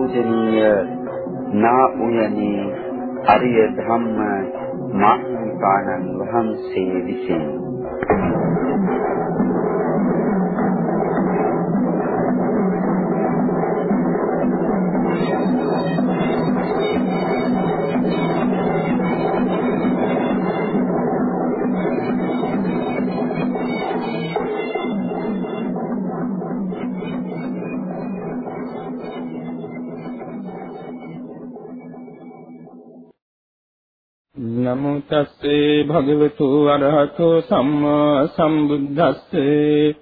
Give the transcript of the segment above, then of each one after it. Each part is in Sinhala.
අතිපූජනීය නා උයනේ අරිය ධම්ම මාහිමිපාණන් වහන්සේ විසිනි. තස්සේ භගවතු අරහතෝ සම්මා සම්බුද්දස්සේ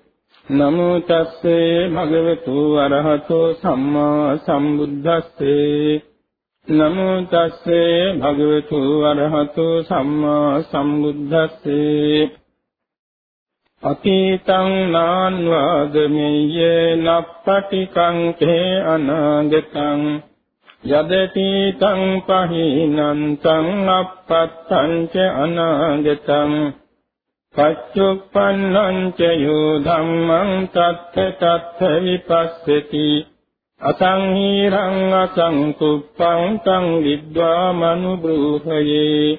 නමෝ තස්සේ භගවතු අරහතෝ සම්මා සම්බුද්දස්සේ නමෝ තස්සේ භගවතු අරහතෝ සම්මා සම්බුද්දස්සේ අතීතං නාන්වාගමෙය්‍ය නප්පටිකං තේ අනාගතං යදති තං පහිනං තං අපත්තං ච අනාගතං පච්චුප්පන්නං ච යෝ ධම්මං තත්ත තත්ත විපස්සති අසංහීරං අසංකුප්පං තං විද්වා මනුබ්‍රූහයේ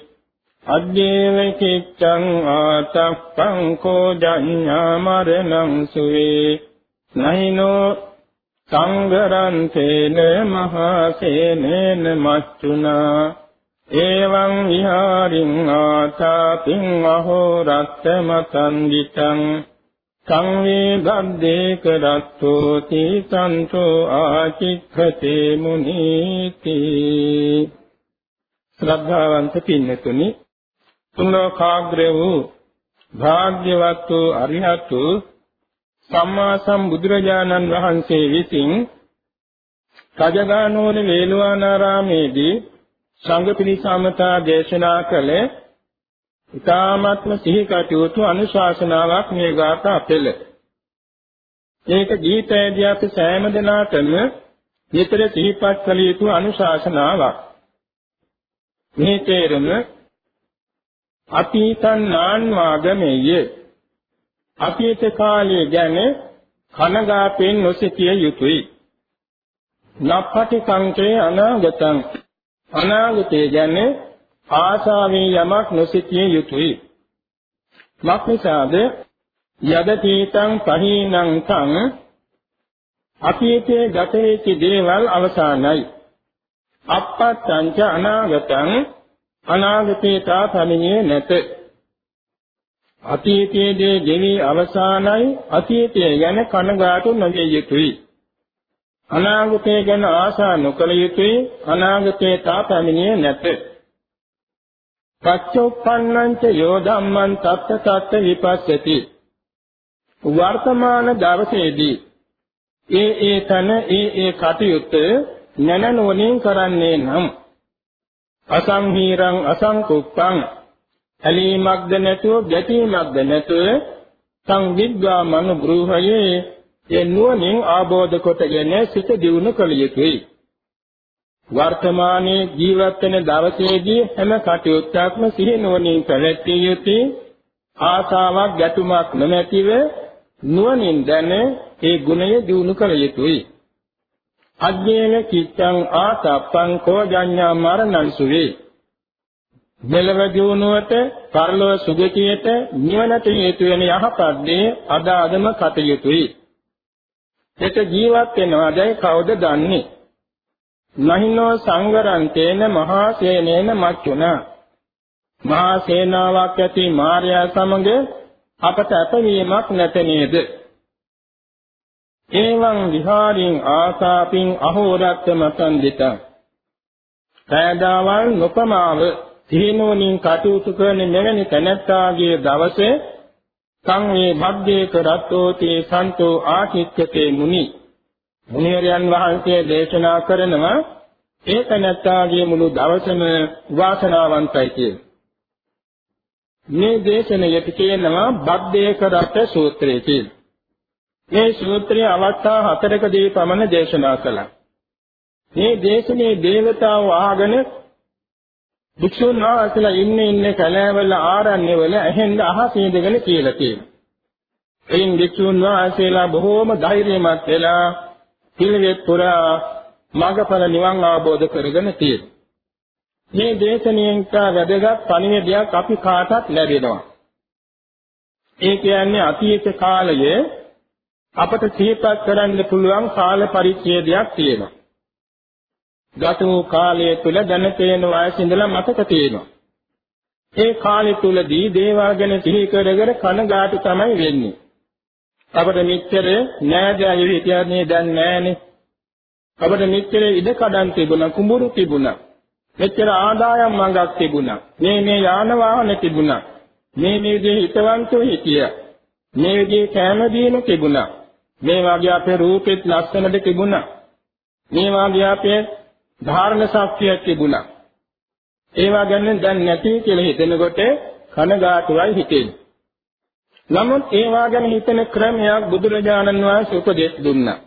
අද්දේව කිච්ඡං ආතප්පං කෝ ජඤ්ඤා මරණං සුවේ නයිනෝ සංගරන්තේන මහසේනේන මච්චුනා එවං විහාරින් ආතාපින් අහෝ රත්තමතං දිතං සංවේගද්දේ කරත්තෝ තීසන්තෝ ආචික්ඛතේ මුනීති ශ්‍රද්ධාවන්ත පින්නතුනි තුන්ලෝකාග්‍ර වූ භාග්‍යවත් වූ අරිහතු සම්මා සම්බුදුරජාණන් වහන්සේ විසින් රජගහනුවර වේළුවනාරාමේදී සංඝ පිරිසමතා දේශනා කළ ඊ타ත්ම සිහි කටයුතු අනුශාසනාවක් මේ ගාථා පෙළ. ඒක ගීතයේදී අපි සෑම දිනාටම නිතර සිහිපත් කළ යුතු අනුශාසනාවක්. මේ තේරුම අතීතං නාන් වාගමෙය අතීත කාලය ගැන කනගාටුවෙන් නොසිතිය යුතුයි. නප්පටි සංකේ අනාගතං අනාගතය ගැන ආශාවෙන් යමක් නොසිතිය යුතුයි. මක්නිසාද යදතීතං පහීනං තං අතීතයේ ගත වෙච්ච දේවල් අවසానයි. අපත්තං ච අනාගතං අනාගතේ තා පැමිණියේ නැත. අතීතයේදී ගෙවි අවසానයි අතීතය ගැන කනගාටු නොවිය යුතුයි. අනාගතය ගැන ආශා නොකළ යුතුයි අනාගතේ තා පැමිණියේ නැත. පච්චුප්පන්නං ච යෝ ධම්මං තත්ත තත්ත විපස්සති. වර්තමාන දවසේදී ඒ ඒ තන ඒ ඒ කටයුත්ත නැනනෝනින් කරන්නේ නම් අසංහීරං අසංකුප්පං ඇලීමක්ද නැතුව ගැටීමක්ද නැතුව සංවිද්වා මනු ගෘහයේ ඒ නුවණින් ආબોධ කොටගෙන සිත දියුණු කළ යුතුයි. වර්තමානයේ ජීවත් වෙන දවසේදී හැම කටයුත්තක්ම සිහි නුවණින් පැවැත්විය යුතුයි. ආසාවක් ගැටුමක් නොමැතිව නුවණින් දැන ඒ ගුණය දියුණු කළ යුතුයි. අධ්‍යයන කිච්ඡං ආතප්පං කෝජඤ්ඤා මරණං සුවේ මෙලව දියුණුවට, පරලොව සුගතියට, නිවනට හේතු වෙන යහපත් දේ අද අදම කටයුතුයි. ඒක ජීවත් වෙනවදයි කවුද දන්නේ? නහිනෝ සංගරන්තේන මහා සේනේන මච්චුනා. මහා සේනාවක් ඇති මාර්යා සමග අපට අපවීමක් නැත නේද? එවං විහාරින් ආසාපින් අහෝරත්ත මතන් දිතං. සෑදාවල් නොපමාව තීනෝනින් කටයුතු කරන මෙවැනි තැනැත්තාගේ දවසේ සංවේ මධ්‍යේ කරත්තෝති සන්තෝ ආචිත්‍යතේ මුනි මුනිවරයන් වහන්සේ දේශනා කරනවා ඒ තැනැත්තාගේ මුළු දවසම වාසනාවන්තයි කියලා. මේ දේශනයට කියනවා බද්දේ කරත්ත සූත්‍රය කියලා. මේ සූත්‍රය අවස්ථා හතරකදී පමණ දේශනා කළා. මේ දේශනේ දේවතාව ආගෙන භික්ෂුන් වහන්සේලා ඉන්නේ ඉන්නේ කැලෑවල ආරණ්‍යවල ඇහෙන් අහසේ ඉඳගෙන කියලා තියෙනවා. එයින් වික්ෂුන් වහන්සේලා බොහෝම ධෛර්යමත් වෙලා පිළිවෙත් පුරා මාර්ගඵල නිවන් අවබෝධ කරගෙන තියෙනවා. මේ දේශනාවෙන් තා වැදගත් පණිවිඩයක් අපි කාටත් ලැබෙනවා. ඒ කියන්නේ අතීත කාලයේ අපට සිහිපත් කරන්න පුළුවන් කාල පරිච්ඡේදයක් තියෙනවා. ගත වූ කාලය තුල දැන තේන වයස ඉඳලා මතක තියෙනවා. ඒ කාලය තුලදී දේවල් ගැන සිහි කරගෙන කනගාටු තමයි වෙන්නේ. අපිට මෙච්චර නෑදෑයෝ හිටියන්නේ දැන් නෑනේ. අපිට මෙච්චර ඉඩ කඩන් තිබුණා, කුඹුරු තිබුණා. මෙච්චර ආදායම් මඟක් තිබුණා. මේ මේ යාන වාහන තිබුණා. මේ මේ විදිහේ හිතවන්තෝ හිටියා. මේ විදිහේ කෑම දීම තිබුණා. මේ වාගේ අපේ රූපෙත් ලස්සනද තිබුණා. මේ වාගේ අපේ ධාරණ ශක්තියක් තිබුණා. ඒවා ගැන දැන් නැති කියලා හිතෙනකොට කනගාටුවයි හිතෙන්නේ. නමුත් ඒවා ගැන හිතන ක්‍රමයක් බුදුරජාණන් වහන්සේ උපදෙස් දුන්නා.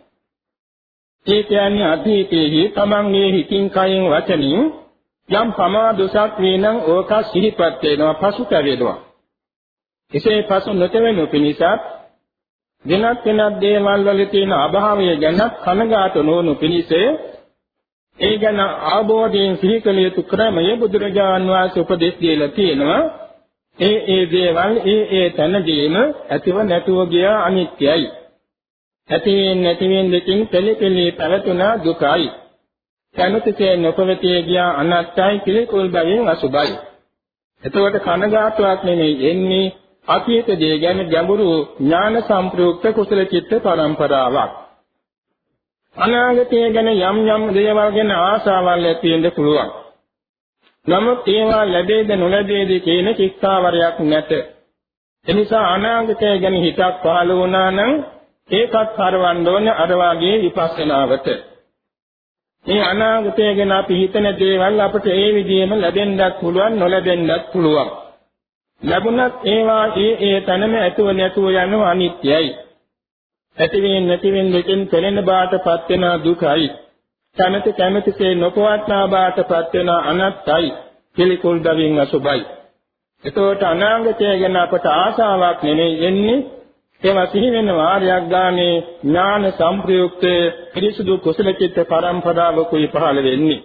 ඒ කියන්නේ අතීතයේදී තමන්ගේ හිතින් කයින් වචනින් යම් පමාදොසක් වේනම් ඕක සිහිපත් වෙනවා පසුතැවෙනවා. එසේ පසු නොතෙවෙනු පිණිසත් වෙනත් වෙනත් දේවල් වල තියෙන අභාවය ගැන කනගාටු නොවනු පිණිස ඒ ගැන ආબોධයෙන් සිහි කළ යුතු ක්‍රමය බුදුරජාන් වහන්සේ උපදෙස් දීලා තියෙනවා. ඒ ඒ දේවල් ඒ ඒ තැනදීම ඇතිව නැතුව ගිය අනිත්‍යයි. ඇතිවෙන් නැතිවෙන් දෙකින් පෙළපෙළේ පැවතුනා දුකයි. කැමතිසේ නොපවතී ගිය අනත්තයි පිළිකුල් බැවින් අසුබයි. එතකොට කනගාටුවක් නෙමෙයි එන්නේ අතීත දේ ගැන ගැඹුරු ඥාන සම්ප්‍රයුක්ත කුසල චිත්ත පරම්පරාවක්. අනාගතය ගැන යම් යම් දේවල් ගැන ආශාවල් ඇති වෙන්න පුළුවන්. නමුත් ඒවා ලැබෙයිද නොලැබෙයිද කියන ශික්ෂාවරයක් නැත. එනිසා අනාගතය ගැන හිතක් පහළ වුණා නම් ඒකත් හරවන්න ඕනේ අර වාගේ විපස්සනාවට. මේ අනාගතය ගැන අපි හිතන දේවල් අපට ඒ විදිහෙම ලැබෙන්නත් පුළුවන් නොලැබෙන්නත් පුළුවන්. ලැබුණත් ඒවා ඒ ඒ තැනම ඇතුව නැතුව යනවා අනිත්‍යයි. ඇතිවෙන් නැතිවෙන් දෙකෙන් පෙළෙන බාටපත් වෙන දුකයි. කැමැති කැමැතිසේ නොපවත්නා බාටපත් වෙන අනත්තයි. පිළිකුල් දවින් අසුබයි. එතකොට අනාගතය ගැන අපට ආශාවක් නෙමෙයි එන්නේ ඒවා සිහි වෙන වාරයක් ගානේ ඥාන සංප්‍රයුක්ත පිරිසුදු කුසල චිත්ත පරම්පරාවකුයි පහළ වෙන්නේ.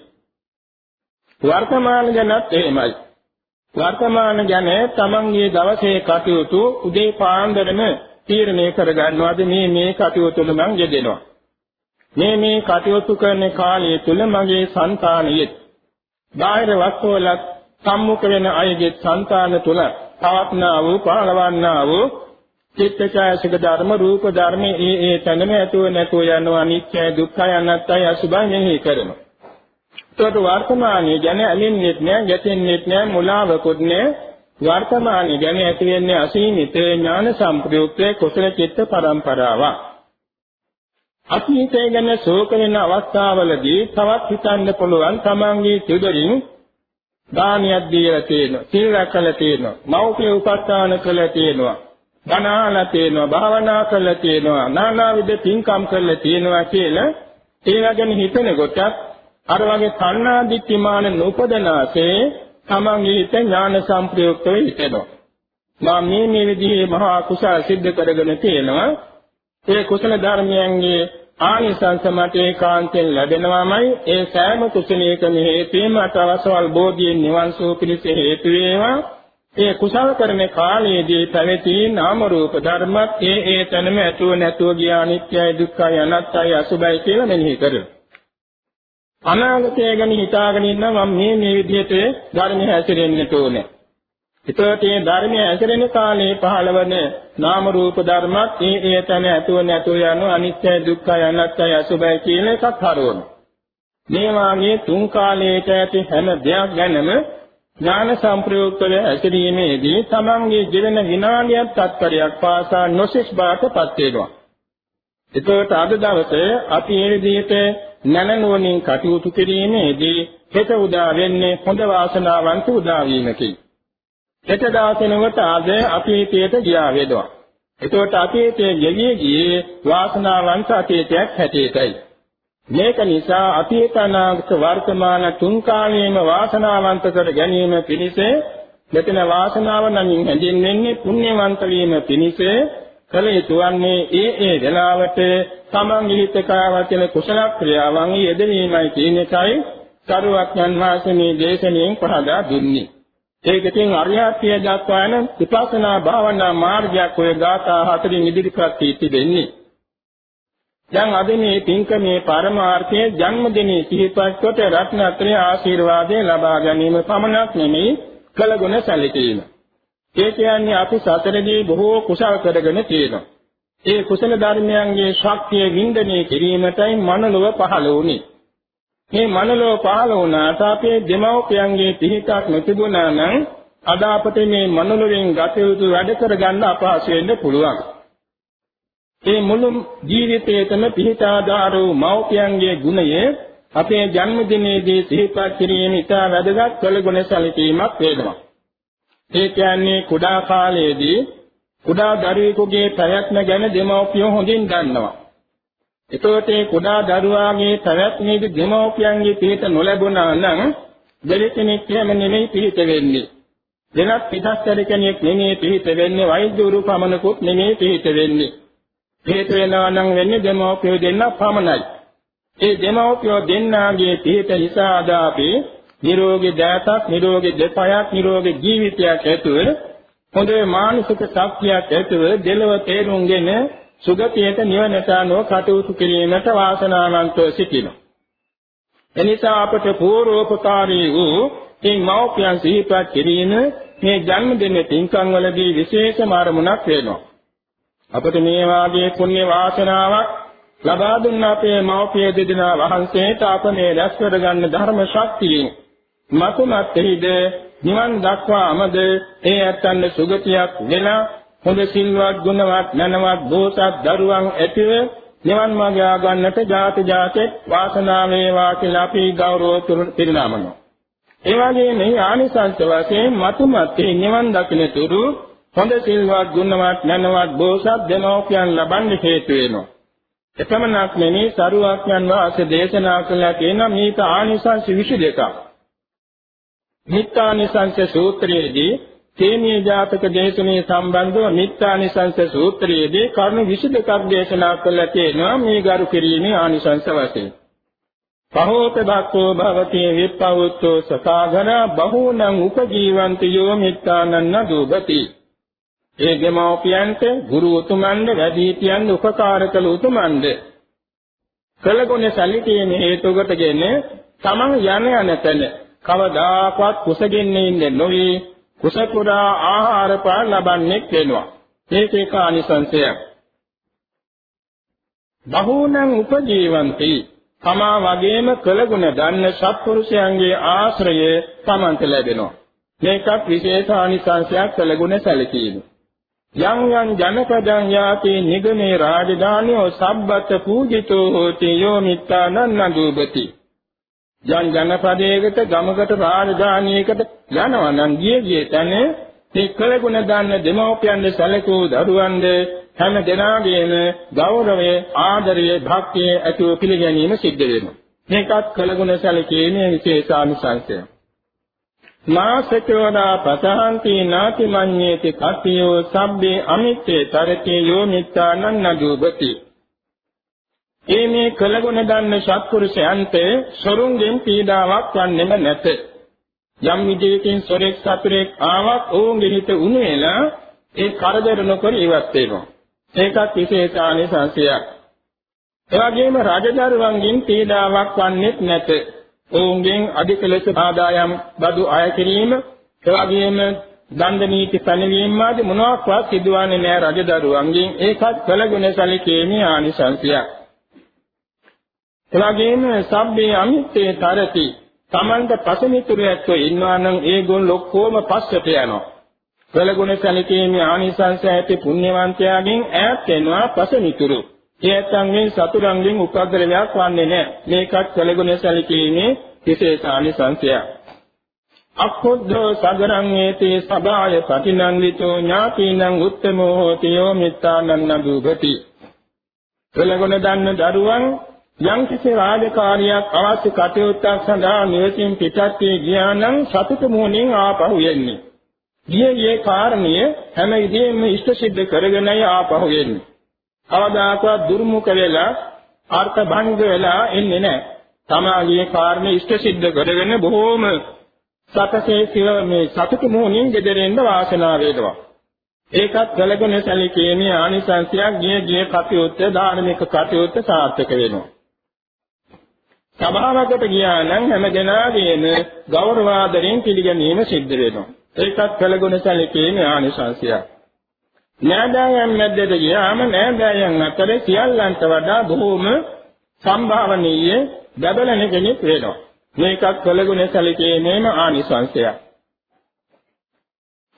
වර්තමාන ගැනත් එහෙමයි. වර්තමාන ගැන තමන්ගේ දවසේ කටයුතු උදේ පාන්දරම තීරණය කරගන්නවාද මේ මේ කටයුතු තුළ මං යෙදෙනවා. මේ මේ කටයුතු කරන කාලය තුළ මගේ సంతානියෙත් බාහිර වස්තුවලත් සම්මුඛ වෙන අයගේ సంతාන තුළ පවත්නා වූ පාලවන්නා වූ චිත්තචෛසික ධර්ම රූප ධර්ම ඒ ඒ තැනම ඇතුව නැතුව යනවා අනිත්‍ය දුක්ඛය අනත්තය අසුභය මෙහි කරනවා. ඒකට වර්තමානයේ ගැන ඇලෙන්නෙත් නෑ ගැටෙන්නෙත් නෑ මුලාවකුත් නෑ වර්තමානයේ ගැන ඇති වෙන්නේ අසීමිත ඥාන සම්ප්‍රයුක්ත කුසල චිත්ත පරම්පරාවක්. අතීතය ගැන ශෝක වෙන අවස්ථාවලදී තවත් හිතන්න පුළුවන් තමන්ගේ සිදුරින් දානියක් දීලා තියෙනවා, සීල රැකලා තියෙනවා, මෞඛ්‍ය උපස්ථාන කළා තියෙනවා. බණාලා තියෙනවා භාවනා කරලා තියෙනවා নানাවිද පින්කම් කරලා තියෙනවා කියලා ඒවා ගැන හිතන කොටත් අර වගේ තණ්හා දිට්ඨිමාන නූපදනාසේ තමන්ගේ හිත ඥාන සම්ප්‍රයුක්තව හිතෙනවා මා මේ මේ විදිහේ මහා කුසල සිද්ධ කරගෙන තියෙනවා. ඒ කුසල ධර්මයන්ගේ ආනිසංස මත ඒකාන්තයෙන් ලැබෙනවාමයි. ඒ සෑම කුසලයකම හේතුවෙන් මට අවසවල් බෝධියෙන් නිවන් සුව පිණිස හේතු වේවා. ඒ කුසල කරන කාලයේදී පැවති නාම රූප ධර්මත් ඒ ඒ තැනම ඇතුව නැතුව ගිය අනිත්‍යයි දුක්ඛයි අනාත්තයි අසුභයි කියලා මෙනෙහි කරනවා. අනාගතය ගැන හිතාගෙන ඉන්න මම මේ මේ විදිහට ධර්මය හැසිරෙන්නට ඕනේ. ඒතකොට මේ ධර්මය හැසිරෙන කාලේ පහළවන නාම රූප ධර්මත් ඒ ඒ තැන ඇතුව නැතුව යන අනිත්‍යයි දුක්ඛයි අනාත්තයි අසුභයි කියන එකක් හරවනවා. මේ වාගේ තුන් කාලයකට ඇති හැම දෙයක් ගැනම ඥාන සම්ප්‍රයුක්තව ඇතිරීමේදී තමන්ගේ ජීවන විනාඩියක් තත්පරයක් පාසා නොසිස් බාටපත් වෙනවා. එතකොට අද දවසේ අපි මේ විදිහට නැනනුවණින් කටයුතු කිරීමේදී හෙට උදා වෙන්නේ හොඳ වාසනාවන්ත උදා වීමකි. හෙට දවසෙනකොට අද අතීතයට ගියා වේදවා. එතකොට අතීතයේ ගෙවියේ ගියේ වාසනාවන්ත අතීතයක් හැටියටයි. මේක නිසා අතීත අනාගත වර්තමාන තුන් කාලයේම වාසනාවන්ත කර ගැනීම පිණිස මෙතන වාසනාව නම් හැඳින්වෙන්නේ පුණ්‍යවන්ත වීම පිණිස කළ යුතු වන්නේ ඒ ඒ වෙලාවට තමන් විහිිතකාවචන කුසල ක්‍රියාවන් යෙදවීමයි කියන එකයි සරුවක්යන් වහන්සේ මේ දේශනාවෙන් පහදා දුන්නේ. ඒකකින් අරියත්‍ය දක්වාන විපස්සනා භාවනා මාර්ගයක් ඔය ගාථා හතරින් ඉදිරිපත් තිබෙන්නේ. දැන් අද මේ පින්කමේ පරමාර්ථය ජන්මදිනයේ සිහිපත් කොට රත්නත්‍රය ආශිර්වාදයෙන් ලබා ගැනීම පමණක් නෙමෙයි කළගුණ සැලකීම. ඒ කියන්නේ අපි සතරදී බොහෝ කුසල් කරගෙන තියෙනවා. ඒ කුසල ධර්මයන්ගේ ශක්තිය වින්දනය කිරීමටයි මනලව පහළ වුනේ. මේ මනලව පහළ වුණාට අපේ දෙමව්පියන්ගේ පිහිටක් නොතිබුණා නම් අද අපට මේ මනලෙන් ගත යුතු වැඩ කරගන්න අපහසු වෙන්න පුළුවන්. මේ මුළු ජීවිතයේතම පිහිටාදාරෝ මව්පියන්ගේ ගුණය අපේ ජන්මදිනයේදී සිහිපත් කිරීම ඉතා වැදගත් කළගුණ සැලකීමක් වේදවා. ඒ කියන්නේ කුඩා කාලයේදී කුඩා දරුවෙකුගේ ප්‍රයත්න ගැන දෙමව්පියෝ හොඳින් දන්නවා. එතකොට මේ කුඩා දරුවාගේ ප්‍රයත්නයේදී දෙමව්පියන්ගේ පිහිට නොලැබුණා නම් දෙලෙකෙනෙක් එහෙම නෙමෙයි පිහිට වෙන්නේ. දෙනත් පිටස්තර කෙනෙක් නෙමෙයි පිහිට වෙන්නේ වෛද්‍යවරු පමණකුත් නෙමෙයි පිහිට වෙන්නේ. පිහිට වෙනවා නම් වෙන්නේ දෙමව්පියෝ දෙන්න පමණයි. ඒ දෙමව්පියෝ දෙන්නාගේ පිහිට නිසා අද අපි නිරෝගී දෑතක්, නිරෝගී දෙපයක්, නිරෝගී ජීවිතයක් ඇතුව හොඳ මානසික ශක්තියක් ඇතුව දෙලව තේරුම්ගෙන සුගතියට නිවනට අනුව කටයුතු කිරීමට වාසනාවන්තව සිටිනවා. එනිසා අපට පූර්වෝපකාරී වූ මේ මෞපියන් සිහිපත් කිරීම මේ ජන්මදින පින්කම් වලදී විශේෂ මාරමුණක් වෙනවා. අපට මේ වාගේ පුණ්‍ය වාසනාවක් ලබා දුන්න අපේ මෞපිය දෙදෙනා වහන්සේට අප මේ රැස් කරගන්න ධර්ම ශක්තියෙන් මතුමත්ෙහිද නිවන් දක්වාමද ඒ ඇත්තන් සුගතියක් වෙලා හොඳ සිල්වත් ගුණවත් නැනවත් බෝසත් දරුවන් ඇතිව නිවන් මාර්ගය ගන්නට ජාති ජාතෙත් වාසනාව වේවා කියලා අපි ගෞරව පිරිනමනවා. ඒ වගේම මේ ආනිසංස වශයෙන් මතුමත්ේ නිවන් දකින්න තුරු හොඳ සිල්වත් ගුණවත් නැනවත් බෝසත් දෙනෝපියන් ලබන්න හේතු වෙනවා. එපමණක් නෙමේ සරුවාඥන් වහන්සේ දේශනා කළා කියන මේක ආනිසංස 22ක්. මිත්‍යානිසංස සූත්‍රයේදී තේමී ජාතක දේශනේ සම්බන්ධව මිත්‍යානිසංස සූත්‍රයේදී කරුණු 22ක් දේශනා කළා තියෙනවා මේ ගරු කිරීමේ ආනිසංස වශයෙන්. පහෝත භක්ඛෝ භවති විප්පවුත්තෝ සකාඝන බහූනං උපජීවන්ති යෝ මිත්‍යානන්න දුබති. ඒ දෙමෝපියන්ට ගුරු උතුමන්ද වැඩිහිටියන් උපකාර කළ උතුමන්ද කළගුණ සැලකීම හේතු කොටගෙන තමන් යන යන තැන කවදාකවත් කුසගින්නේ ඉන්නේ නොවේ කුසපුරා ආහාර පාන ලබන්නේ වෙනවා. මේක එක අනිසංශයක් බහූනං උපජීවಂತಿ. තමා වගේම කළගුණ දන්න සත්පුරුෂයන්ගේ ආශ්‍රය තමන්ට ලැබෙනවා. මේකත් විශේෂ අනිසංශයක් කළගුණ සැලකීම. යං යං ජනපදං යාති නිගමේ රාජධානියෝ සබ්බත පූජිතෝ හෝති යෝ මිත්තානන්න දුබති යම් ජනපදයකට ගමකට රාජධානියකට යනවා නම් ගියේ ගියේ තැන මේ කළගුණ දාන්න දෙමෝපියන් සැලකූ දරුවන්ද හැම දෙනාගේම ගෞරවය ආදරය භක්තිය ඇතුව පිළිගැනීම සිද්ධ වෙනවා. මේකත් කළගුණ සැලකීමේ විශේෂානුසංශය. නාසකෝදා පතහන්ති නාති මඤ්ඤේති කතියෝ සබ්බේ අමිත්තේ තරතේ යෝ මිත්තානං නදුබති ඒ මේ කළගුණ දන්න සත්පුරුෂයන්ට සොරුන්ගෙන් පීඩාවක් වන්නේම නැත. යම් විදියකින් සොරෙක් සතුරෙක් ආවක් ඔවුන්ගේ හිත උණු වෙලා ඒ කරදර නොකර ඉවත් වෙනවා. ඒකත් විශේෂානේ සංසයක්. එවැගේම රජදරුවන්ගෙන් පීඩාවක් වන්නේත් නැත. ඔවුන්ගෙන් අධික ලෙස ආදායම් බදු අය කිරීම එවැගේම දණ්ඩ නීති පැනවීම ආදී මොනවාක්වත් සිදුවන්නේ නැහැ රජදරුවන්ගෙන් ඒකත් කළගුණ සැලකීමේ ආනිසංසයක්. එවැගේම සබ්බේ අමිත්තේ තරති Tamanta පසමිතුරු ඇත්තෝ ඉන්නවා නම් ඒ ගුණ ලොක්කෝම පස්සට යනවා. කළගුණ සැලකීමේ ආනිසංස ඇති පුණ්‍යවන්තයාගෙන් ඈත් වෙනවා පසමිතුරු. ඒයත්න්ගෙන් සතුරන්ගෙන් උපද්දරයක් වන්නේ නැහැ. මේකත් කළගුණ සැලකීමේ විශේෂ ආනිසංසයක්. අක්ඛුද්ධෝ සගරං ඒතේ සබාය පටිනන්දිතෝ ඥාතිනං උත්තමෝ හෝති යෝ මිත්තානන්න දුගති. කළගුණ දන්න දරුවන් යම් කිසි රාජකාරියක් අවශ්‍ය කටයුත්තක් සඳහා නිවසින් පිටත් වී ගියා නම් සතුට මොහොනින් ආපහු එන්නේ. ගියේ ගියේ කාරණිය හැම විදිහෙම ඉෂ්ට සිද්ධ කරගෙනයි ආපහු එන්නේ. කවදාකවත් දුර්මුඛ වෙලා අර්ථ භංග වෙලා එන්නේ නැහැ. තමාගේ කාරණේ ඉෂ්ට සිද්ධ කරගෙන බොහෝම සතසේ සිව මේ සතුටු මොහොනින් ගෙදරින්ද වාසනාව වේදවා. ඒකත් කළගෙන සැලකීමේ ආනිසංසයක් ගිය ගිය කටයුත්ත ධාර්මික කටයුත්ත සාර්ථක වෙනවා. සභාවකට ගියා නම් හැම දෙනාගේම ගෞරවාදරෙන් පිළිගැනීම සිද්ධ වෙනවා. ඒකත් කළගුණ සැලකීමේ ආනිසංසයක්. නෑදෑයන් මැද්දට ගියාම නෑදෑයන් අතර සියල්ලන්ට වඩා බොහෝම සම්භාවනීය බබලන කෙනෙක් වෙනවා. මේකත් කළගුණ සැලකීමේම ආනිසංසයක්.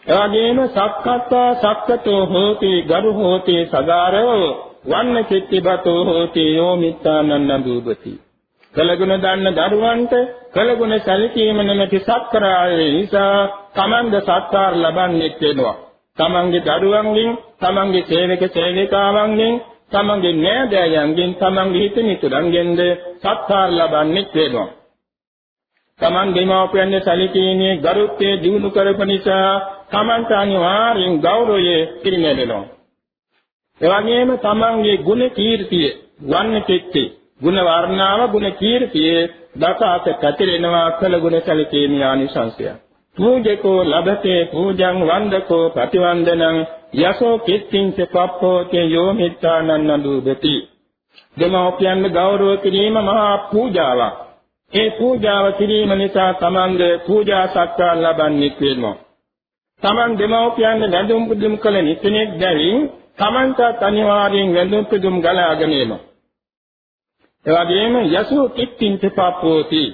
එවැගේම සක්කත්තා සක්කතෝ හෝති ගරු හෝති සදාරෝ වන්න චිත්තිබතෝ හෝති යෝමිත්තානන්න දූපති කලගුණ දන්න දරුවන්ට කලගුණ සැලකීම නැමැති සත්කරාය නිසා තමන්ද සත්කාර ලබන්නේ වෙනවා. තමන්ගේ දරුවන්ගෙන්, තමන්ගේ සේවක සේවිකාවන්ගෙන්, තමන්ගේ නෑදෑයන්ගෙන්, තමන්ගේ හිතමිතුරන්ගෙන්ද සත්කාර ලබන්නේ වෙනවා. තමන් දෙමාපියන්ගේ සැලකීමේ ගරුත්වය දිනු කරපු නිසා තමන්ට අනිවාර්යෙන් ගෞරවය පිරිනැදෙනවා. එවැගේම තමන්ගේ ගුණ කීර්තිය වන්න කෙත්තේ ගුණ වර්ණාව ගුණ කීර්තිය දසාත කැතිරෙනවා කළ ගුණ සැලකීමේ ආනිසංසය. පූජකෝ ලබතේ පූජං වන්දකෝ ප්‍රතිවන්දනං යසෝ කිත්තිං සප්පෝතේ යෝමිත්තානන්න දුබති. දෙමෝපියන් ගෞරව කිරීම මහා පූජාවක්. ඒ පූජාව කිරීම නිසා තමන්ගේ පූජා සත්කාර ලබන්නේ වෙනවා. තමන් දෙමෝපියන් වැඳුම් පුදුම් කළ නිතනෙක් දැරින් තමන්ට අනිවාර්යෙන් වැඳුම් පුදුම් ගලාගෙන එනවා. එවැගේම යසෝ කිත්තිං තපපෝති.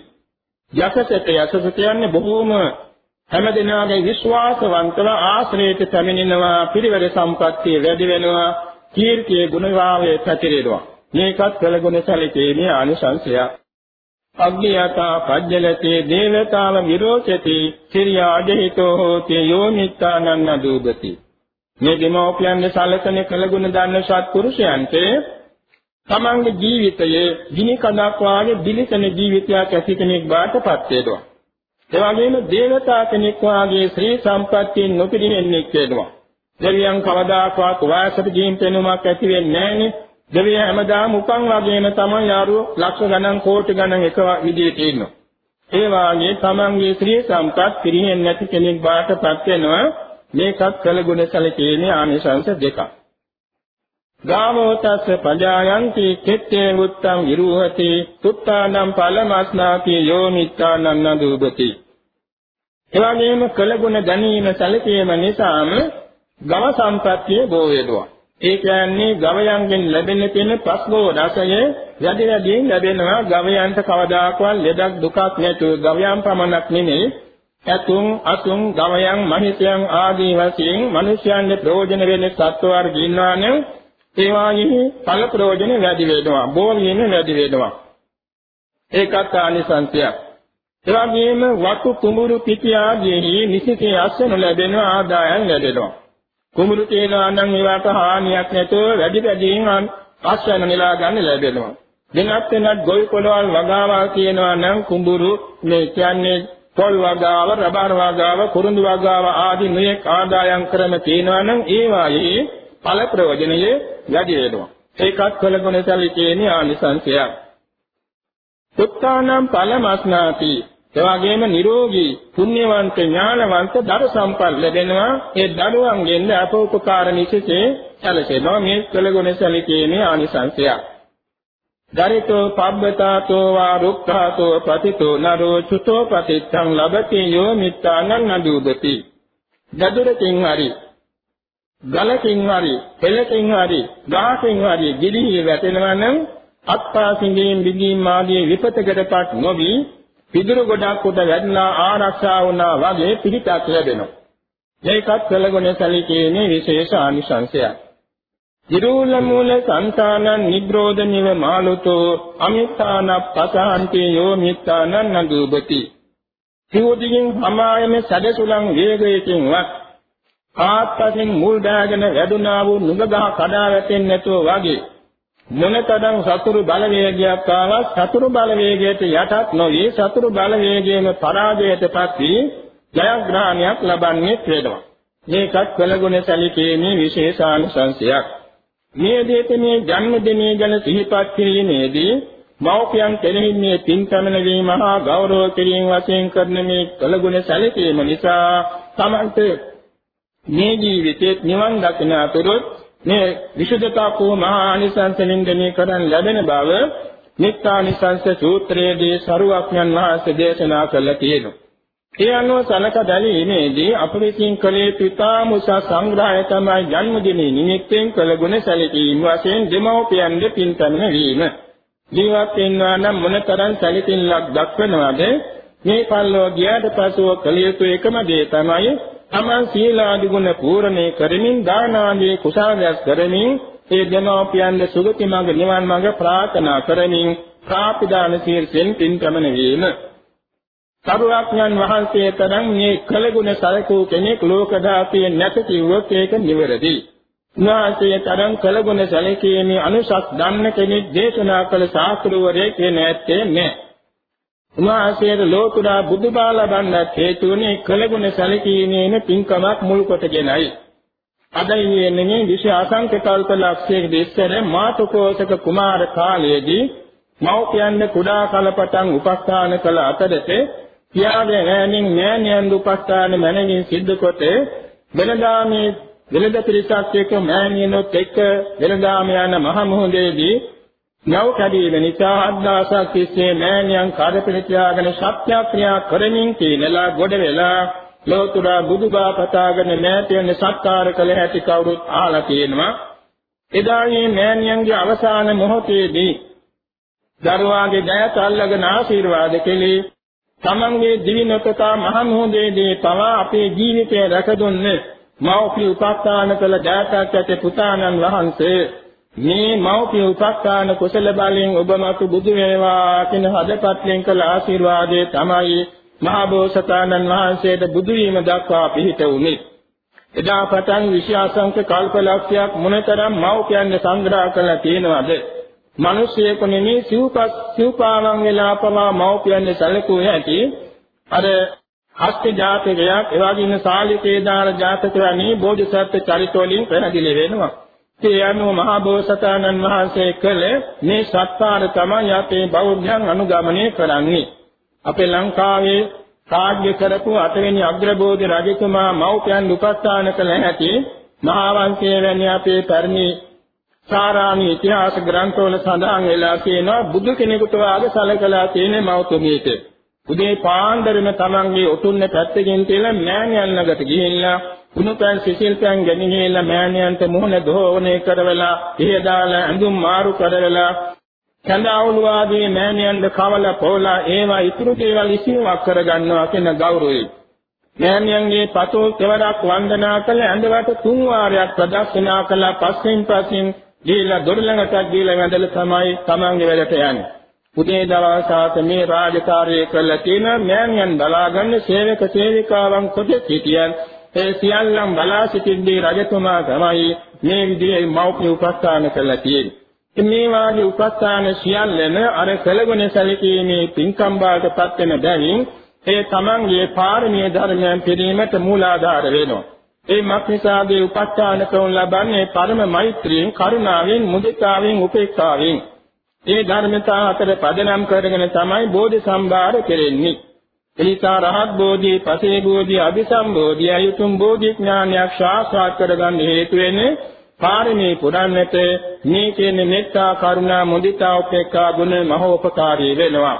යසසට යසස කියන්නේ බොහෝම හැමදෙනාගේ විශ්වාසවන්තව ආශ්‍රයයට පැමිණෙනවා පිරිවැර සම්පත්තිය වැඩි වෙනවා කීර්තියේ ගුණභාවයේ පැතිරෙනවා. මේකත් කළගුණ සැලකීමේ ආනිසංශය අග්නියතා පජ්ජලතේ දේවතාව විරෝචති සිරියාජහිතෝ හෝති යෝනිත්තානන්න දූපති මේ දෙමෝපියන්ගේ සැලකන කළගුණ දන්න සත්පුරුෂයන්ට තමන්ගේ ජීවිතයේ ගිනි කඳක් වාගේ දිලිසෙන ජීවිතයක් ඇති කෙනෙක් බාටපත් වෙනවා. ඒ වගේම දේවතා කෙනෙක් වාගේ ශ්‍රී සම්පත්තියෙන් නොපිරිහෙන්නෙක් වෙනවා. දෙවියන් කවදාකවත් වාසට ජීන් පෙනුමක් ඇති වෙන්නේ නැහනේ. දෙවියන් හැමදාම උපන් වගේම තමයි යාරු ලක්ෂ ගණන් කෝටි ගණන් එක විදිහට ඉන්නවා. ඒ වාගේ තමන්ගේ ශ්‍රී සම්පත් පිරිහෙන්නේ නැති කෙනෙක් බාටපත් වෙනවා. මේකත් කළගුණ සැලකීමේ ආනිසංස දෙකක්. ගාමෝතස්ස පජායන්ති කෙත්තේ උත්තං විරුහති සුත්තානම් පලමස්නාති යෝමිත්තානන්න දුබති එවැගේම කළගුණ දැනීම සැලකීම නිසාම ගව සම්පත්තිය බෝ වේදවා ඒ කියන්නේ ගවයන්ගෙන් ලැබෙන තියෙන පස්බෝ රසය වැඩි වැඩියෙන් ලැබෙනවා. ගවයන්ට කවදාකවත් ලෙඩක් දුකක් නැතුව ගවයන් පමණක් නෙමෙයි. ඇතුන් අසුන් ගවයන් මහිතයන් ආදී වශයෙන් මිනිසයන්ගේ ප්‍රයෝජන වෙන සත්ව වර්ග ඉන්නවනේ ඒ වාගේ ඵල ප්‍රයෝජන වැඩි වෙනවා. බෝධියෙන් වැඩි වෙනවා. ඒකත් ආනිසංසයක් ඒ වගේම වතු කුඹුරු පිටි ආදීෙහි නිසිතේ අස්වන ලැබෙන ආදායම් ලැබෙනවා. කුඹුරු තියනවා නම් ඒවට හානියක් නැතුව වැඩි වැඩියෙන් අස්වන නෙලා ගන්න ලැබෙනවා. වෙනත් වෙනත් ගොවි පොළවල් වගාවල් කියනවා නම් කුඹුරු මේ කියන්නේ පොල් වගාව රබර් වගාව කුරුඳු වගාව ආදී මේක ආදායම් කරන තියනවා නම් ඒ වායේ ඵල ප්‍රයෝජනයේ වැඩි වෙනවා. ඒකත් කළගුණ සැලකීමේ ආනිසංසයක්. උත්තානම් ඵලමස්නාති එවාගෙම නිරෝගී පුණ්‍යවන්ත ඥානවන්ත දරු සම්පන්න ලැබෙනවා ඒ දරුවන්ගෙන් අපෝපකාර නිසිතේ සැලසෙනවා මේ කළගුණ සැලකීමේ ආනිසංසයක්. දරිතෝ පබ්බතාතෝ වා රුක්ඛාතෝ පතිතෝ නරෝ චුතෝ පතිත්තං ලබති යෝ මිත්තානං නදුදති. දදුරකින් හරි ගලකින් හරි පෙළකින් හරි ගාකින් හරි ගිලිහි වැටෙනවා නම් අත්පාසින්ගෙන් බිඳීම් ආදී විපතකටපත් නොවි පිදුරු ගොඩක් උඩ වැටලා ආරක්ෂා වුණා වගේ පිළිතක් ලැබෙනවා. මේකත් කළගුණ සැලකීමේ විශේෂ ආනිසංසයක්. ඉරූල මූල සංතානං නිබ්‍රෝධ නිව මාලුතෝ අමිත්තාන පසහන්ති යෝ මිත්තානං නදුබති. සිවුදින් සමායම සදසුලං වේගයකින් වත් ආත්පසින් මුල් දාගෙන වැඩුණා වූ නුඹ ගහ කඩා වැටෙන්නේ නැතුව වගේ මොනතරම් සතුරු බලවේගයක් ආවත් සතුරු බලවේගයට යටත් නොවි සතුරු බලවේගයේම පරාජයටපත් වී ජයග්‍රහණයක් ලබන්නේ වේදවා මේකත් කළගුණ සැලකීමේ විශේෂානුසංශයක්. මේ දෙයට මේ ජන්මදිනය ගැන සිහිපත් කිරීමේදී මෞපියන් කෙරෙහි මේ පින් පැමිණීම හා ගෞරව කිරීම වශයෙන් කරන මේ කළගුණ සැලකීම නිසා තමන්ට මේ ජීවිතයේ නිවන් දකින අතුරුත් මේ විසුද්ධතා කෝ මහා ආනිසංස නින්දනය කරන් ලැබෙන බව නිත්‍යානිසංස සූත්‍රයේදී සරුවක්ඥන් වහන්සේ දේශනා කළා තියෙනවා. ඒ අනුව සලක බැලීමේදී අප විසින් කලේ පිතා මුසා සංග්‍රහය තමයි ජන්මදිනයේ නිමිත්තෙන් කළ ගුණ සැලකීම වශයෙන් දෙමව්පියන්ගේ පින්තන වීම. ජීවත් වෙනවා නම් මොනතරම් සැලකිල්ලක් දක්වනවද මේ පල්ලෝ ගියාට පසුව කළ යුතු එකම දේ තමයි තමන් සීලාදි ගුණ පූර්ණේ කරමින් දාන ආදී කුසලයක් කරමින් ඒ දෙමව්පියන්ගේ සුගති මඟ නිවන් මඟ ප්‍රාර්ථනා කරමින් ප්‍රාපිදාන සීර්ෂෙන් පින්කමන වීම. සරුවක්ඥන් වහන්සේ තරම් මේ කළගුණ සලකූ කෙනෙක් ලෝක ධාතුවේ නැත කිව්වොත් ඒක නිවැරදි. උන්වහන්සේ තරම් කළගුණ සැලකීමේ අනුසස් දන්න කෙනෙක් දේශනා කළ ශාස්ත්‍රවරයෙක් නැත්තේ නෑ. උන්වහන්සේට ලෝතුරා බුදුබා ලබන්නත් හේතුුනේ කළගුණ සැලකීමේන පින්කමක් මුල් කොටගෙනයි. අදයි මේ විශේෂ අසංඛ්‍ය කල්ප ලක්ෂයක දෙස්සර මාතුකෝසක කුමාර කාලයේදී මෞපියන්ගේ කුඩා කලපටන් උපස්ථාන කළ අතරතේ පියාගේ නෑනින් නෑනියන් උපස්ථාන මැනවින් සිද්ධ කොට වෙනදා මේ වෙනද පිරිසක් එක්ක මෑණියනොත් එක්ක වෙනදාම යන මහ මුහුදේදී නව කැඩීම නිසා අද්දාසක් තිස්සේ මෑණියන් කාර්යපිට තියාගෙන සත්‍යක්‍රියා කරමින් කීනලා ගොඩ වෙලා ලෝතුරා බුදුබා පතාගෙන මෑතෙන් සත්කාර කළ හැටි කවුරුත් අහලා තියෙනවා. එදා මේ මෑණියන්ගේ අවසාන මොහොතේදී දරුවාගේ දයත අල්ලගෙන ආශිර්වාද කෙලේ තමන්ගේ දිවිනොතතා මහ මුහුදේදී පවා අපේ ජීවිතය රැකදුන්නේ මෞපිය උපස්ථාන කළ ජාතකයට පුතාණන් වහන්සේ. මේ මෞපිය උපස්ථාන කුසල බලයෙන් ඔබ මතු බුදු වේවා කියන හදපත්ලෙන් කළ ආශිර්වාදයේ තමයි මහා බෝසතාණන් වහන්සේට බුදු වීම දක්වා පිහිට වුනේ. එදා පටන් විශ්වාසංක කල්පලක්ෂයක් මොනතරම් මෞපියන්ගේ සංග්‍රහ කළා තියෙනවද? මිනිස්සෙකු නෙමේ සිව්පස් සිව්පාවන් වෙලා පවා මෞපියන්ගේ සැලකුවේ ඇති අර හස්ත ජාතකයක් එවාගින් සාලිකේදාර ජාතකයන්හි බෝධිසත්ව චරිතවලින් පැහැදිලි වෙනවා. ඒ අනුව මහා බෝසතාණන් වහන්සේ කළ මේ සත්කාර තමයි අපේ බෞද්ධයන් අනුගමනය කරන්නේ. අපේ ලංකාවේ කාර්ය කරපු අතවෙනි අග්‍රබෝධි රජතුමා මව්පියන් උපස්ථාන කළ හැටි මහා වංශයේ වැනි අපේ පරිණි සාරාමී ඉතිහාස ග්‍රන්ථවල සඳහන් වෙලා තියෙනවා බුදු කෙනෙකුට වාගේ සැලකලා තියෙන මව්තුමියට. උදේ පාන්දරම තමන්ගේ ඔටුන්න පැත්තකින් තියලා මෑණියන් ළඟට ගිහිල්ලා කුණුපැන් සිසිල්පැන් ගෙනහිල්ලා මෑණියන්ට මුහුණ දෝවණේ කරවලා ඉහදාලා ඇඳුම් මාරු කරවලා කඳාවුළු ආදී මෑණියන්ට කවල පොලා ඒවා ඉතුරු දේවල් ඉසිවක් කරගන්නවා කියන ගෞරවය. මෑණියන්ගේ පතෝ කෙවරක් වන්දනා කළ ඇඳවට තුන් වාරයක් ප්‍රදක්ෂිනා කළා පස්සෙන් පස්සෙන් ගිහිල්ලා දොර ළඟට ගිහිල්ලා වැඳලා තමයි තමන්ගේ වැඩට යන්නේ. උදේ දවසට මේ රාජකාරිය කළා තියෙන මෑණියන් බලාගන්න සේවක සේවිකාවන් කොට සිටියන් ඒ සියල්ලන් බලා සිටින්දී රජතුමා තමයි මේ විදිහේ මෞඛ්‍ය උපස්ථාන කළා තියෙන්නේ. මේ වාගේ උපස්ථාන සියල්ලම අර කළගුණ සැලකීමේ පින්කම් බාටපත් වෙන බැවින් ඒ තමන්ගේ පාරමී ධර්මයන් පිළිමට මූලාධාර වෙනවා. ඒ මක්නිසාගේ උපස්ථාන කරන ලබන්නේ පරම මෛත්‍රියෙන්, කරුණාවෙන්, මුදිතාවෙන්, උපේක්ෂාවෙන්. මේ ධර්මතා අතර පදනම් කරගෙන තමයි බෝධි සම්භාර කෙරෙන්නේ. එනිසා රහත් බෝධි, පසේ බෝධි, අභිසම්බෝධි, අයුතුම් බෝධි ඥානයක් සාක්ෂාත් කරගන්න හේතු වෙන්නේ පාරමී පුරන්නට මේ කියන මෙත්තා, කරුණා, මුදිතා, උපේක්ඛා ගුණ මහෝපකාරී වෙනවා.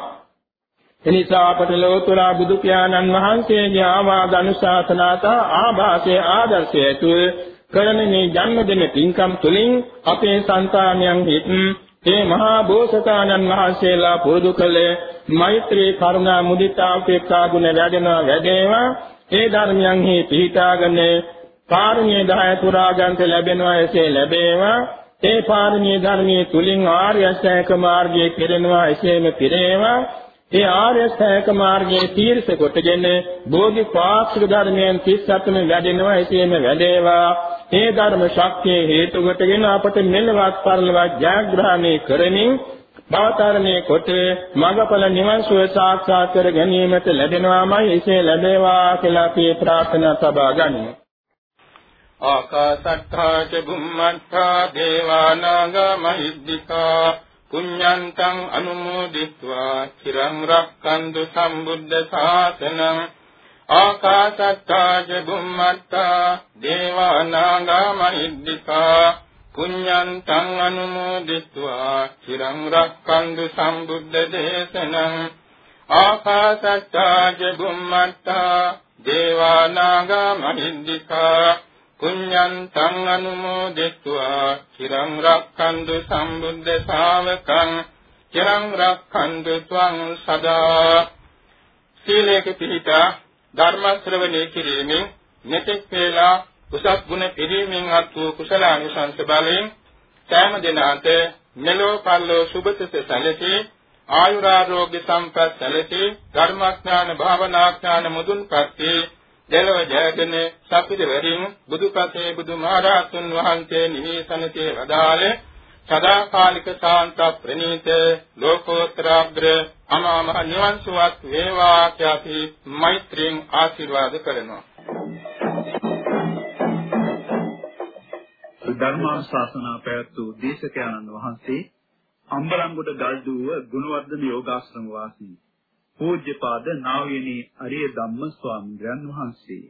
එනිසා අපට ලෝතර බුදු පියාණන් වහන්සේගේ ආවාද අනුශාසනාත ආభాසයේ ආදර්ශය තුළ කරන මේ ජන්මදින පින්කම් තුළින් අපේ సంతානයන් හිත් ඒ මහා බෝසතාණන් වහන්සේලා පුරුදු කළේ මෛත්‍රී කරුණා මුදිතා උපේක්ඛා ගුණ වැඩෙනවා වැඩේවා ඒ ධර්මයන්හි පිහිටාගෙන පාරමී දහය පුරා ගන්නට ලැබෙනවා එසේ ලැබේවා ඒ පාරමී ධර්මයේ තුලින් ආර්ය අෂ්ටාංග මාර්ගයේ කෙරෙනවා එසේම පිරේවා ඒ ආර්ය අෂ්ටාංග මාර්ගයේ තීර්ථ කොටගෙන බෝධිපාක්ෂික ධර්මයන් 37ම වැඩෙනවා එසේම වැඩේවා ඒ ධර්ම ශක්තිය හේතු කොටගෙන අපට මෙලවත් පරිලව ජයග්‍රහණය කරමින් භවතරණේ කොට මඟඵල නිවන් සුව සාක්ෂාත් කර ගැනීමට ලැබෙනවාමයි එසේ ලැබේවා කියලා අපි ප්‍රාර්ථනා සබා ගනිමු. ආකාසට්ඨා ච බුම්මට්ඨා දේවානාග මහිද්దికා පුඤ්ඤන්තං අනුමෝදිත්වා චිරං රක්ඛන්තු සම්බුද්ධ ශාසනං ආකාශත්තා ච බුම්මත්තා දේවානාගා මහිද්దికා පුඤ්ඤන්තං අනුමෝදිत्वा চিරං රක්ඛන්තු සම්බුද්ධ දේශනං. ආකාශත්තා ච බුම්මත්තා දේවානාගා මහිද්దికා පුඤ්ඤන්තං අනුමෝදිत्वा চিරං රක්ඛන්තු සම්බුද්ධ ශාවකං চিරං රක්ඛන්තු ත්වං සදා. සීලේක පිහිටා ධර්ම ශ්‍රවණය කිරීමෙන් මෙතෙක් වේලා උසස් ගුණ පිරීමෙන් අත් වූ කුසල අනුසංස බලයෙන් සෑම දිනාට මෙලෝ පල්ලෝ සුභසස සැලසී ආයුරාෝග්‍ය සම්පත් සැලසී ධර්මාඥාන භාවනාඥාන මුදුන්පත් වේ දෙලොව ජයගෙන සපිරවරින් බුදුපසේ බුදුමහරහතුන් වහන්සේ නිවේසනතේ වදාළේ සදාකාලික ශාන්ත ප්‍රණීත ලෝකෝත්තරාග්‍ර අමාමහ නිවන් සුවත් වේවා ක්‍යාති මෛත්‍රියෙන් ආශිර්වාද කරනවා. ධර්මානුශාසනා පැවැත් වූ දේශකයන්න් වහන්සේ අම්බලන්ගොඩ ගල්දුව ගුණවර්ධන යෝගාශ්‍රම වාසී පූජ්‍යපාද නා වූ අරිය ධම්ම ස්වාමීන් වහන්සේ.